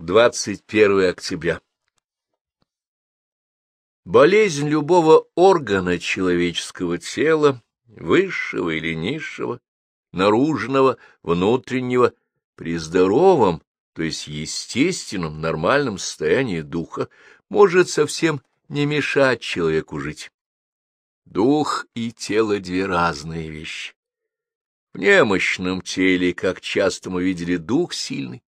21 октября. Болезнь любого органа человеческого тела, высшего или низшего, наружного, внутреннего, при здоровом, то есть естественном, нормальном состоянии духа, может совсем не мешать человеку жить. Дух и тело — две разные вещи. В немощном теле, как часто мы видели, дух сильный,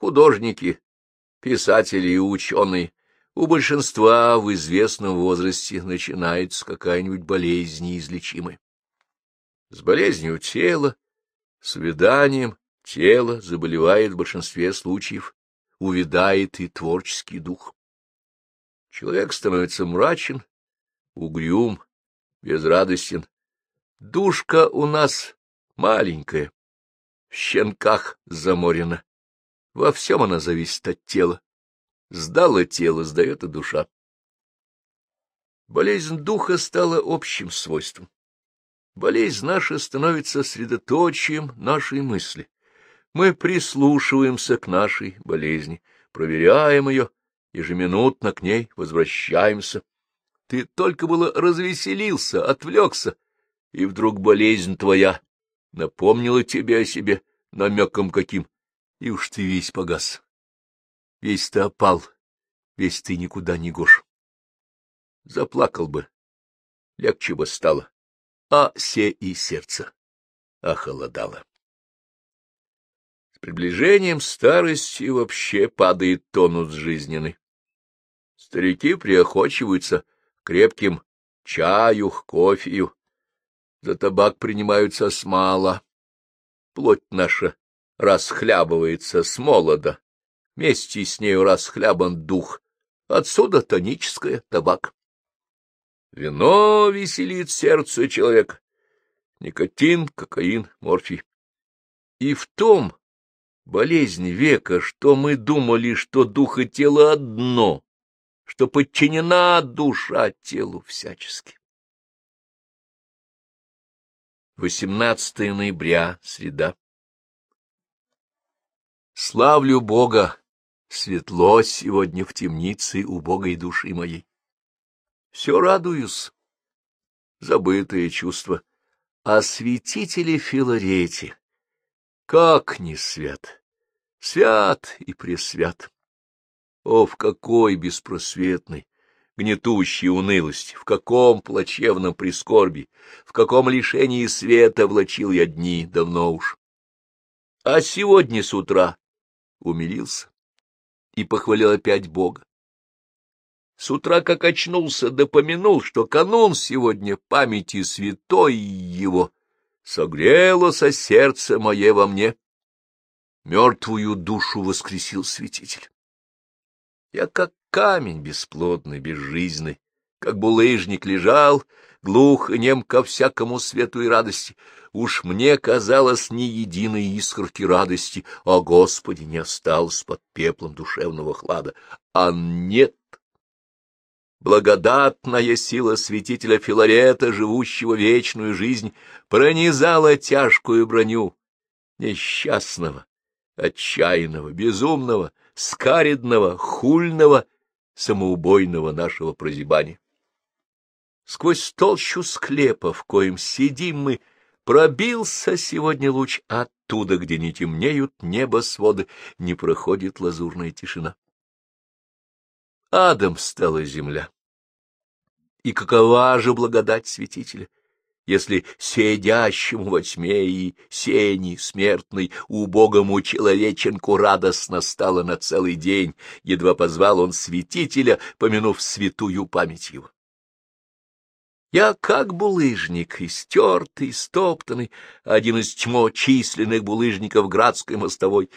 художники, писатели и ученые, у большинства в известном возрасте начинается какая-нибудь болезнь неизлечимая. С болезнью тела, с виданием тела заболевает в большинстве случаев, увядает и творческий дух. Человек становится мрачен, угрюм, безрадостен. Душка у нас маленькая, в щенках заморена. Во всем она зависит от тела. Сдало тело, сдает и душа. Болезнь духа стала общим свойством. Болезнь наша становится средоточием нашей мысли. Мы прислушиваемся к нашей болезни, проверяем ее, ежеминутно к ней возвращаемся. Ты только было развеселился, отвлекся, и вдруг болезнь твоя напомнила тебе о себе намеком каким, и уж ты весь погас. Весь ты опал, весь ты никуда не гош. Заплакал бы, легче бы стало, а се и сердце охолодало. С приближением старости вообще падает тонус жизненный. Старики приохочиваются крепким чаю, кофею, за табак принимаются смало. Плоть наша расхлябывается с молода, вместе с нею расхлябан дух, отсюда тоническое табак. Вино веселит сердце человека, никотин, кокаин, морфий. И в том болезнь века, что мы думали, что дух и тело одно, что подчинена душа телу всячески. 18 ноября, среда. Славлю Бога! Светло сегодня в темнице убогой души моей. Все радуюсь. Забытое чувство. О святителе Филарете. Как не свят! Свят и пресвят! О, в какой беспросветной, гнетущей унылости, в каком плачевном прискорби, в каком лишении света влачил я дни давно уж. А сегодня с утра умилился и похвалил опять Бога. С утра, как очнулся, допомянул, что канун сегодня памяти святой его согрело со сердца мое во мне. Мертвую душу воскресил святитель. Я как камень бесплодный, безжизненный, как булыжник лежал, глух и нем ко всякому свету и радости. Уж мне казалось ни единой искорки радости, о Господи, не осталось под пеплом душевного хлада. А нет. Благодатная сила святителя Филарета, живущего вечную жизнь, пронизала тяжкую броню несчастного, отчаянного, безумного, скаридного, хульного, самоубойного нашего прозябания. Сквозь толщу склепа, в коем сидим мы, пробился сегодня луч оттуда, где не темнеют небосводы, не проходит лазурная тишина. Адом стала земля. И какова же благодать святителя, если сидящему во тьме и сени смертной убогому человеченку радостно стало на целый день, едва позвал он святителя, помянув святую память его. Я как булыжник, истертый, стоптанный, один из тьмо численных булыжников Градской мостовой.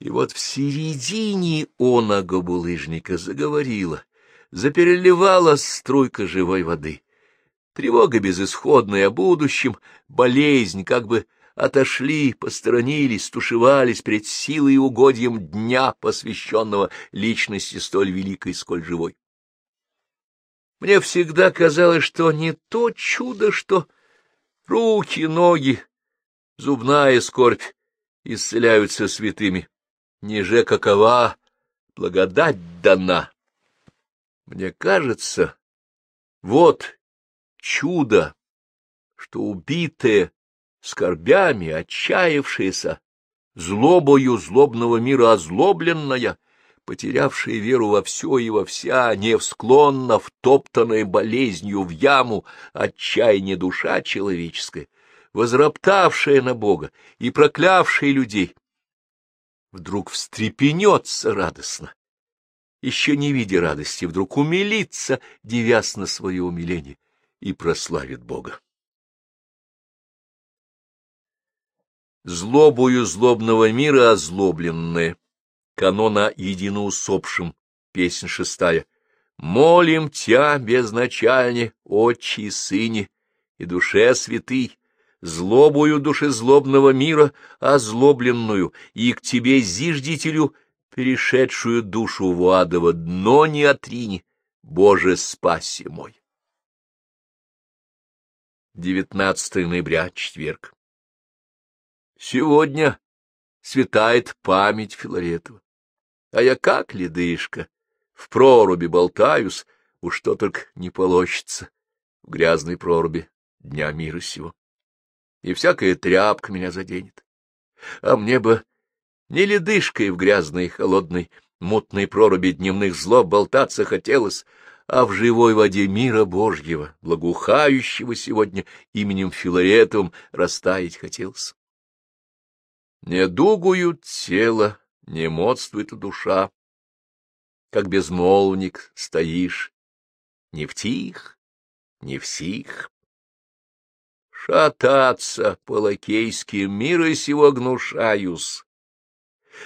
И вот в середине оного булыжника заговорила, запереливала струйка живой воды. Тревога безысходная о будущем, болезнь, как бы отошли, посторонились, стушевались перед силой и угодьем дня, посвященного личности столь великой, сколь живой. Мне всегда казалось, что не то чудо, что руки, ноги, зубная скорбь исцеляются святыми, ниже какова благодать дана. Мне кажется, вот чудо, что убитые скорбями, отчаявшиеся, злобою злобного мира озлобленная, потерявшая веру во все и во вся, невсклонно втоптанная болезнью в яму отчаяние душа человеческая, возроптавшая на Бога и проклявшая людей, вдруг встрепенется радостно, еще не видя радости, вдруг умилится, девясь на свое умиление, и прославит Бога. Злобою злобного мира озлобленное, канона единоусопшим, песнь шестая. Молим Тя, безначальне, Отче Сыне, и Душе Святый, злобою душезлобного мира, озлобленную, и к тебе, зиждителю, перешедшую душу в адово дно не отрини, Боже, спаси мой. 19 ноября, четверг. Сегодня светает память Филаретова. А я как ледышка, в проруби болтаюсь, уж что только не полощется в грязной проруби дня мира сего и всякая тряпка меня заденет. А мне бы не ледышкой в грязной, холодной, мутной проруби дневных злоб болтаться хотелось, а в живой воде мира Божьего, благоухающего сегодня именем Филаретовым, растаять хотелось. Не дугуют тело, не модствует душа, как безмолвник стоишь, не в тих, не в сих. Шататься по лакейским мира сего гнушаюсь.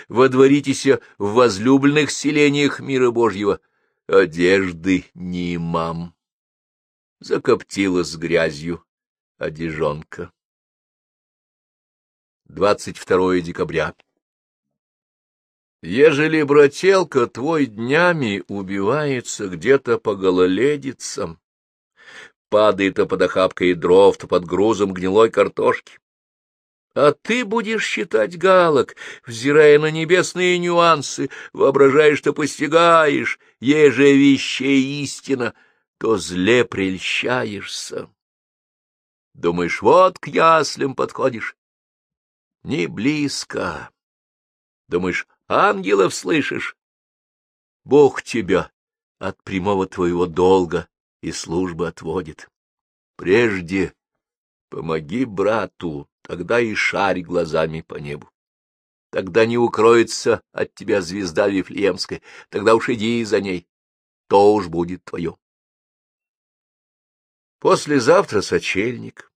Водворитеся в возлюбленных селениях мира Божьего, одежды не имам. Закоптилась грязью одежонка. 22 декабря. Ежели, брателка, твой днями убивается где-то по гололедицам, падает то под охапкой дров, то под грузом гнилой картошки. А ты будешь считать галок, взирая на небесные нюансы, воображаешь, что постигаешь, еже вещей истина, то зле прельщаешься. Думаешь, вот к яслям подходишь? Не близко. Думаешь, ангелов слышишь? Бог тебя от прямого твоего долга и служба отводит. Прежде помоги брату, тогда и шарь глазами по небу. Тогда не укроется от тебя звезда Вифлеемская, тогда уж иди за ней, то уж будет твое. Послезавтра сочельник.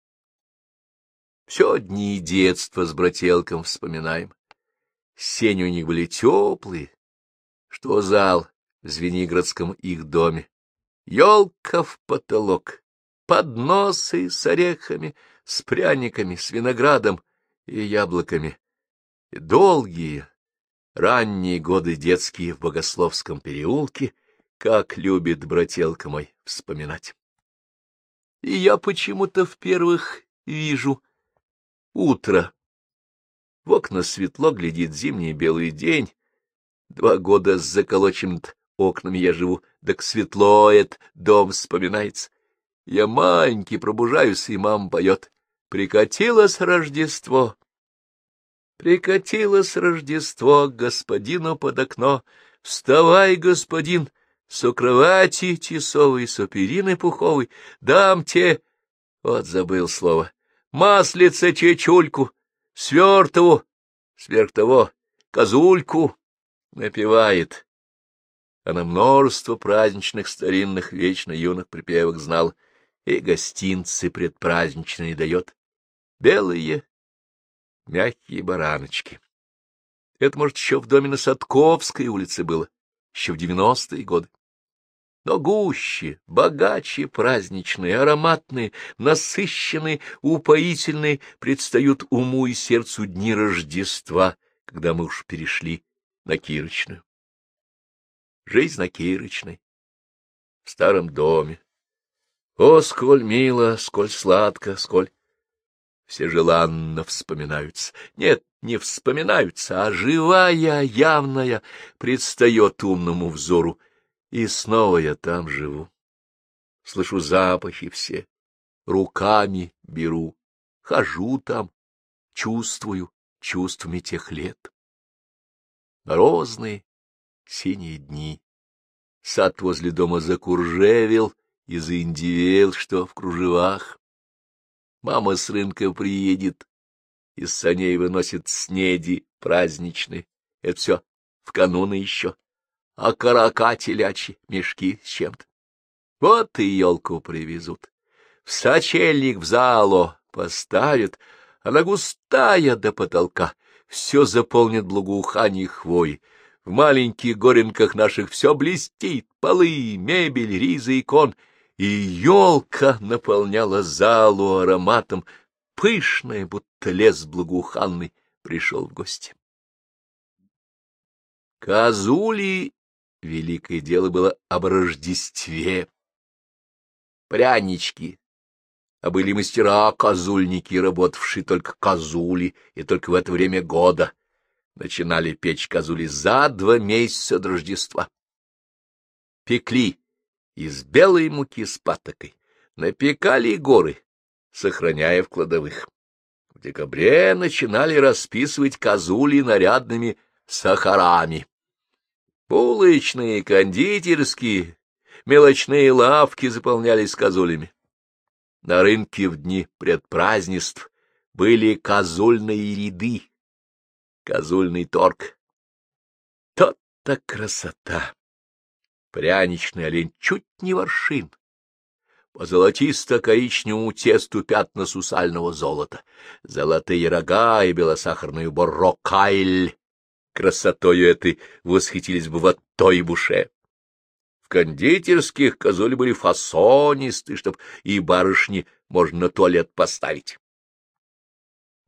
Все дни детства с брателком вспоминаем. Сени у них были теплые, что зал в Звенигородском их доме елка в потолок, подносы с орехами, с пряниками, с виноградом и яблоками. И долгие, ранние годы детские в Богословском переулке, как любит брателка мой вспоминать. И я почему-то в первых вижу утро. В окна светло глядит зимний белый день. Два года с заколоченным окнами я живу, так светло это, дом вспоминается. Я маленький, пробужаюсь, и мама поет. Прикатилось Рождество. Прикатилось Рождество к господину под окно. Вставай, господин, со кровати тесовой, со перины пуховой, дам те... Вот забыл слово. Маслица чечульку, свертову, сверх того, козульку напевает она множество праздничных старинных вечно юных припевок знал и гостинцы предпраздничные дает. Белые, мягкие бараночки. Это, может, еще в доме на Садковской улице было, еще в девяностые годы. Но гуще, богаче, праздничные, ароматные, насыщенные, упоительные предстают уму и сердцу дни Рождества, когда мы уж перешли на Кирочную жизнь на Кирочной, в старом доме. О, сколь мило, сколь сладко, сколь все желанно вспоминаются. Нет, не вспоминаются, а живая, явная предстает умному взору. И снова я там живу. Слышу запахи все, руками беру, хожу там, чувствую чувствами тех лет. Морозные синие дни. Сад возле дома закуржевел и заиндивел, что в кружевах. Мама с рынка приедет, из саней выносит снеди праздничные. Это все в кануны еще. А карака телячьи, мешки с чем-то. Вот и елку привезут. В сочельник в зало поставят, она густая до потолка, все заполнит благоухание хвои. В маленьких горенках наших все блестит, полы, мебель, ризы, икон — и елка наполняла залу ароматом, пышная, будто лес благоуханный, пришел в гости. Казули великое дело было об Рождестве. Прянички, а были мастера-козульники, работавшие только козули, и только в это время года начинали печь козули за два месяца до Рождества. Пекли из белой муки с патокой, напекали горы, сохраняя в кладовых. В декабре начинали расписывать козули нарядными сахарами. Булочные, кондитерские, мелочные лавки заполнялись козулями. На рынке в дни предпразднеств были козульные ряды, козульный торг. Тот-то красота! Пряничный олень чуть не воршин. По золотисто-коричневому тесту пятна сусального золота, золотые рога и белосахарный убор рокайль. Красотою этой восхитились бы в той буше. В кондитерских козули были фасонисты, чтоб и барышни можно на туалет поставить.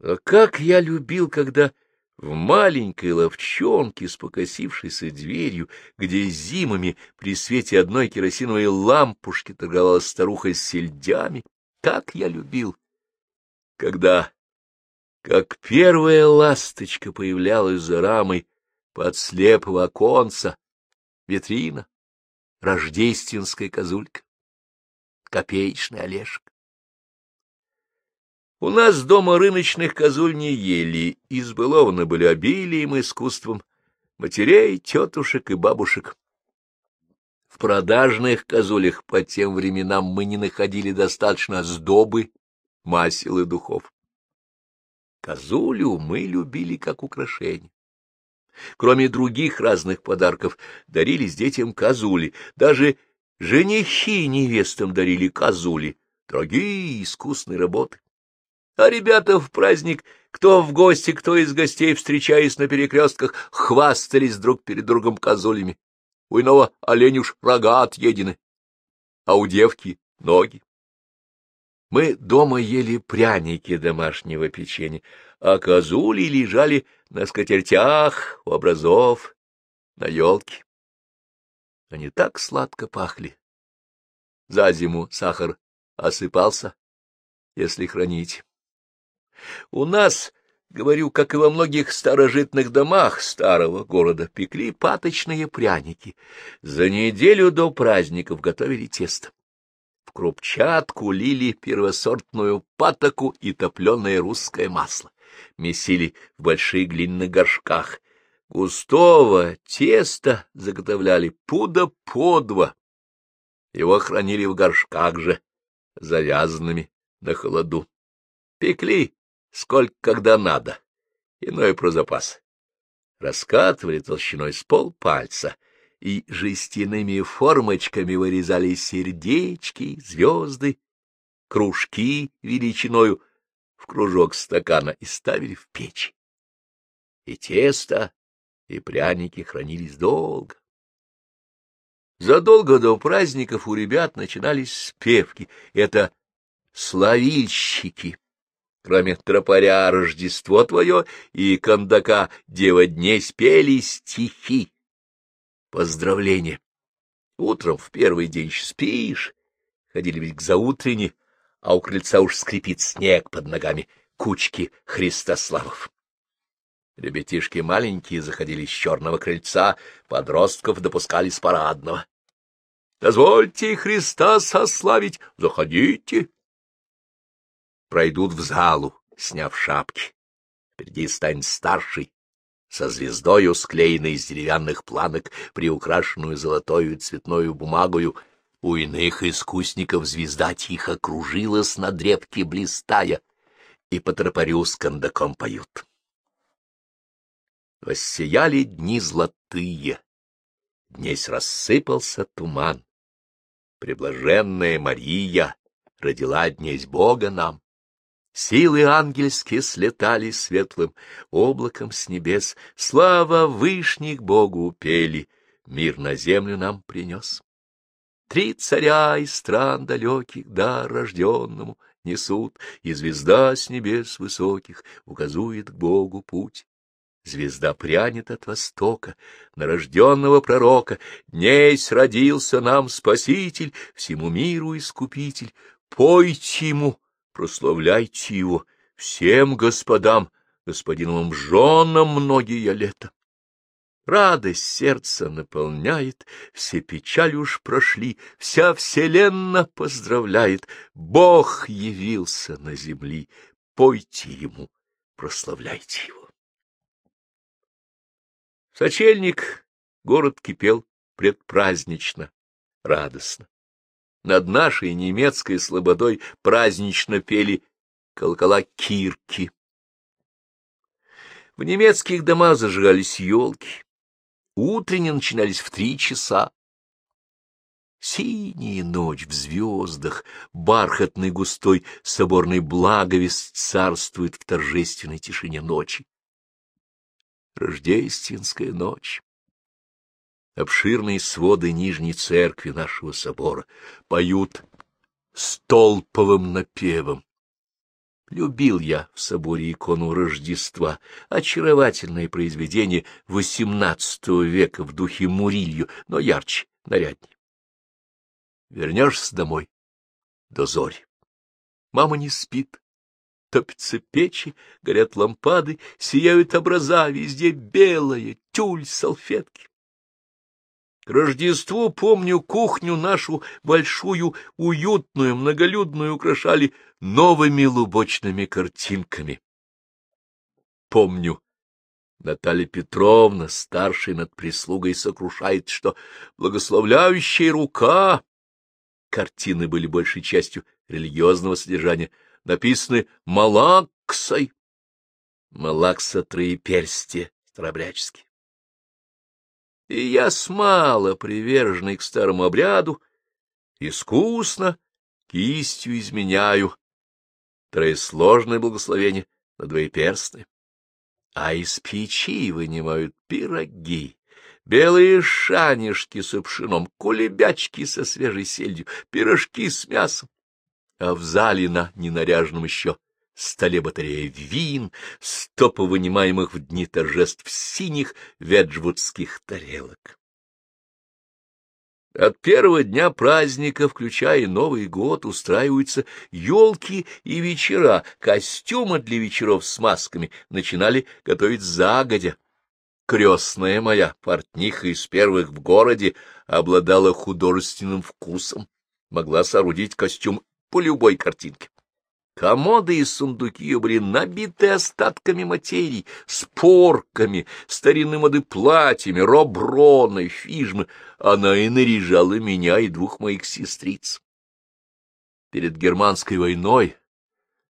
А как я любил, когда в маленькой ловчонке с покосившейся дверью, где зимами при свете одной керосиновой лампушки торговала старуха с сельдями, так я любил, когда, как первая ласточка появлялась за рамой под слепого оконца, витрина, рождественская козулька, копеечный Олежка. У нас дома рыночных козуль не ели, избылованы были обилием и искусством матерей, тетушек и бабушек. В продажных козулях по тем временам мы не находили достаточно сдобы, масел и духов. Козулю мы любили как украшение. Кроме других разных подарков, дарились детям козули, даже женихи невестам дарили козули, дорогие искусные работы. А ребята в праздник, кто в гости, кто из гостей, встречаясь на перекрестках, хвастались друг перед другом козулями. У иного олень уж рога отъедены, а у девки — ноги. Мы дома ели пряники домашнего печенья, а козули лежали на скатертях, у образов, на елке. Они так сладко пахли. За зиму сахар осыпался, если хранить. У нас, говорю, как и во многих старожитных домах старого города, пекли паточные пряники. За неделю до праздников готовили тесто. Крупчатку лили первосортную патоку и топленое русское масло. Месили в больших глиняных горшках. Густого теста заготовляли пуда по два. Его хранили в горшках же, завязанными на холоду. Пекли сколько когда надо, иное про запас. Раскатывали толщиной с полпальца и жестяными формочками вырезали сердечки, звезды, кружки величиною в кружок стакана и ставили в печь. И тесто, и пряники хранились долго. Задолго до праздников у ребят начинались спевки. Это славильщики кроме тропаря Рождество твое и кондака Дева дней спели стихи. Поздравления. Утром в первый день спишь, ходили ведь к заутренне, а у крыльца уж скрипит снег под ногами. кучки Христославов. Ребятишки маленькие заходили с черного крыльца, подростков допускали с парадного. — Дозвольте Христа сославить, заходите. Пройдут в залу, сняв шапки. Впереди станет старший, со звездою, склеенной из деревянных планок, приукрашенную золотою цветною бумагою. У иных искусников звезда тихо кружилась на дрепке блистая, и по тропарю с кондаком поют. Воссияли дни золотые, днесь рассыпался туман. Преблаженная Мария родила днесь Бога нам. Силы ангельские слетали светлым облаком с небес, Слава вышних Богу пели, мир на землю нам принес. Три царя из стран далеких, да, рожденному несут, И звезда с небес высоких указует к Богу путь. Звезда прянет от востока, на рожденного пророка. Днесь родился нам Спаситель, всему миру Искупитель. Пойте ему, прославляйте его, всем господам, господиновым женам многие лета. Радость сердца наполняет, все печали уж прошли, вся вселенная поздравляет. Бог явился на земли, пойте ему, прославляйте его. Сочельник город кипел предпразднично, радостно. Над нашей немецкой слободой празднично пели колокола кирки. В немецких домах зажигались елки. Утренние начинались в три часа. Синяя ночь в звездах, бархатный густой соборный благовест царствует в торжественной тишине ночи рождественская ночь. Обширные своды нижней церкви нашего собора поют столповым напевом. Любил я в соборе икону Рождества, очаровательное произведение XVIII века в духе Мурилью, но ярче, наряднее. Вернешься домой до зори. Мама не спит, топятся печи, горят лампады, сияют образа, везде белое, тюль, салфетки. К Рождеству, помню, кухню нашу большую, уютную, многолюдную украшали новыми лубочными картинками. Помню, Наталья Петровна, старшей над прислугой, сокрушает, что благословляющая рука... Картины были большей частью религиозного содержания — написаны Малаксой. Малакса троеперстие старобрячески. И я смало приверженный к старому обряду, искусно кистью изменяю троесложное благословение на двоеперстные. А из печи вынимают пироги, белые шанишки с пшеном, кулебячки со свежей сельдью, пирожки с мясом а в зале на ненаряженном еще столе батарея вин, стопы вынимаемых в дни торжеств синих веджвудских тарелок. От первого дня праздника, включая Новый год, устраиваются елки и вечера, костюмы для вечеров с масками начинали готовить загодя. Крестная моя, портниха из первых в городе, обладала художественным вкусом, могла соорудить костюм по любой картинке. Комоды и сундуки ее были набиты остатками материи, спорками, старинной моды платьями, роброной, фижмы. Она и наряжала меня и двух моих сестриц. Перед германской войной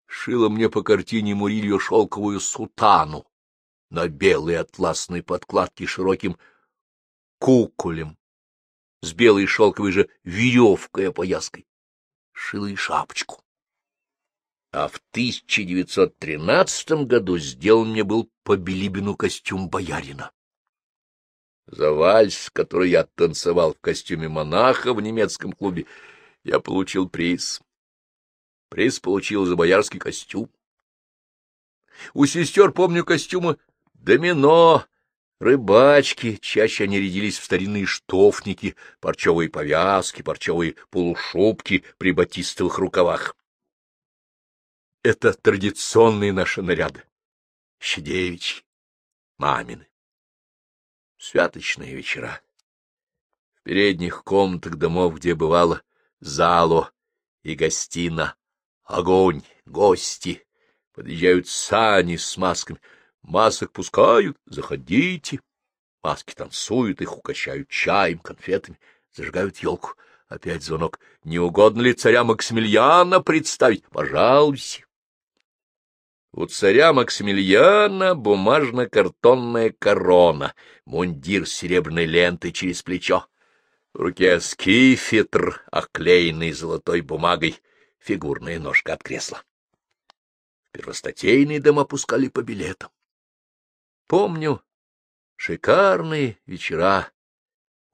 шила мне по картине Мурильо шелковую сутану на белой атласной подкладке широким куколем с белой шелковой же веревкой-опояской шила и шапочку. А в 1913 году сделан мне был по Билибину костюм боярина. За вальс, который я танцевал в костюме монаха в немецком клубе, я получил приз. Приз получил за боярский костюм. У сестер, помню, костюмы домино, Рыбачки, чаще они рядились в старинные штофники, парчевые повязки, парчевые полушубки при батистовых рукавах. Это традиционные наши наряды. Щедевичьи, мамины. Святочные вечера. В передних комнатах домов, где бывало зало и гостина, огонь, гости, подъезжают сани с масками, масок пускают, заходите. Маски танцуют, их угощают чаем, конфетами, зажигают елку. Опять звонок. Не угодно ли царя Максимилиана представить? Пожалуйста. У царя Максимилиана бумажно-картонная корона, мундир с серебряной лентой через плечо. В руке скифетр, оклеенный золотой бумагой, фигурная ножка от кресла. Первостатейные дома пускали по билетам. Помню шикарные вечера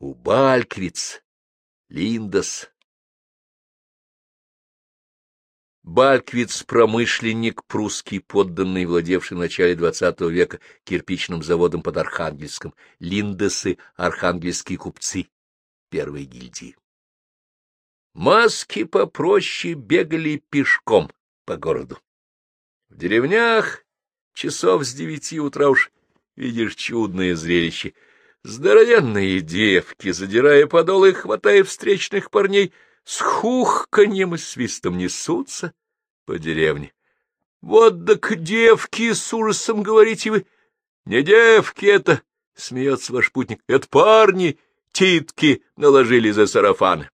у Бальквиц, Линдос. Бальквиц — промышленник прусский, подданный, владевший в начале XX века кирпичным заводом под Архангельском, Линдосы — архангельские купцы первой гильдии. Маски попроще бегали пешком по городу. В деревнях часов с девяти утра уж видишь чудное зрелище. Здоровенные девки, задирая подолы, хватая встречных парней, с хухканьем и свистом несутся по деревне. Вот так девки, с ужасом говорите вы. Не девки это, — смеется ваш путник, — это парни, титки наложили за сарафаны.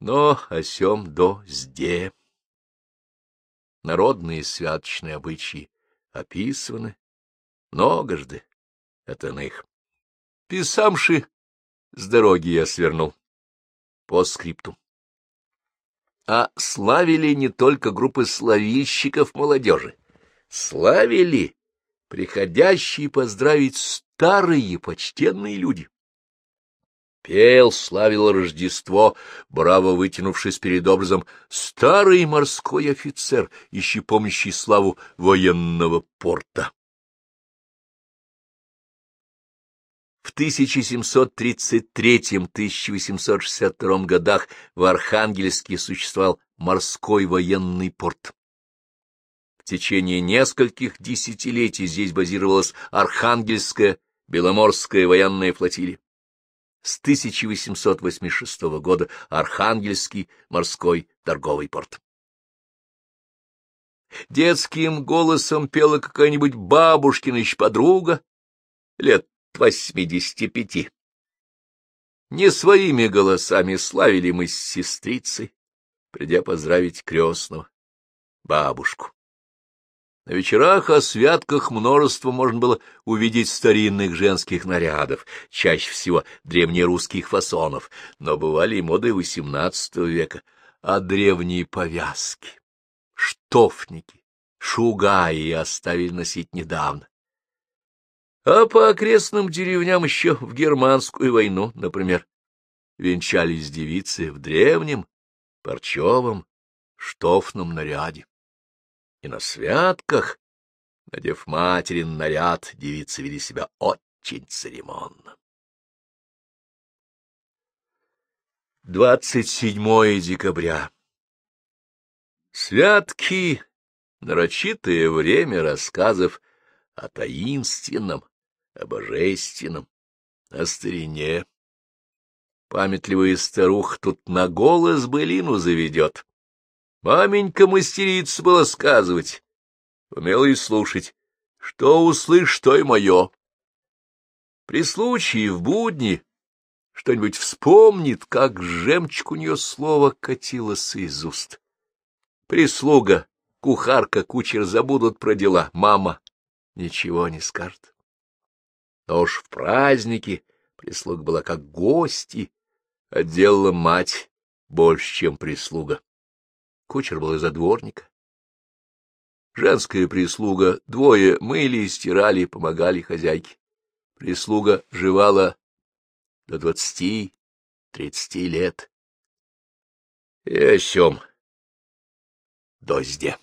Но о сем до сде. Народные святочные обычаи описаны многожды. На их. Писамши, с дороги я свернул. По скрипту. А славили не только группы славильщиков молодежи. Славили приходящие поздравить старые почтенные люди. Пел, славил Рождество, браво вытянувшись перед образом, старый морской офицер, ищи помнящий славу военного порта. В 1733-1862 годах в Архангельске существовал морской военный порт. В течение нескольких десятилетий здесь базировалась Архангельская Беломорская военная флотилия. С 1886 года Архангельский морской торговый порт. Детским голосом пела какая-нибудь бабушкина подруга лет восьмидесяти пяти. Не своими голосами славили мы с сестрицей, придя поздравить крестного, бабушку. На вечерах о святках множество можно было увидеть старинных женских нарядов, чаще всего древнерусских фасонов, но бывали и моды XVIII века, а древние повязки, штофники, шугаи оставили носить недавно. А по окрестным деревням еще в германскую войну, например, венчались девицы в древнем, парчевом, штофном наряде. И на святках, надев материн наряд, девицы вели себя очень церемонно. 27 декабря. Святки — нарочитое время рассказов о таинственном, о божественном, о старине. Памятливая старуха тут на голос былину заведет. Маменька мастерица была сказывать, умела и слушать. Что услышь, то и мое. При случае в будни что-нибудь вспомнит, как жемчуг у нее слово катилось из уст. Прислуга, кухарка, кучер забудут про дела, мама ничего не скажет. Но уж в празднике прислуга была как гости, а мать больше, чем прислуга. Кучер был из-за дворника. Женская прислуга, двое мыли, стирали, помогали хозяйке. Прислуга живала до двадцати-тридцати лет. И о сём дозде.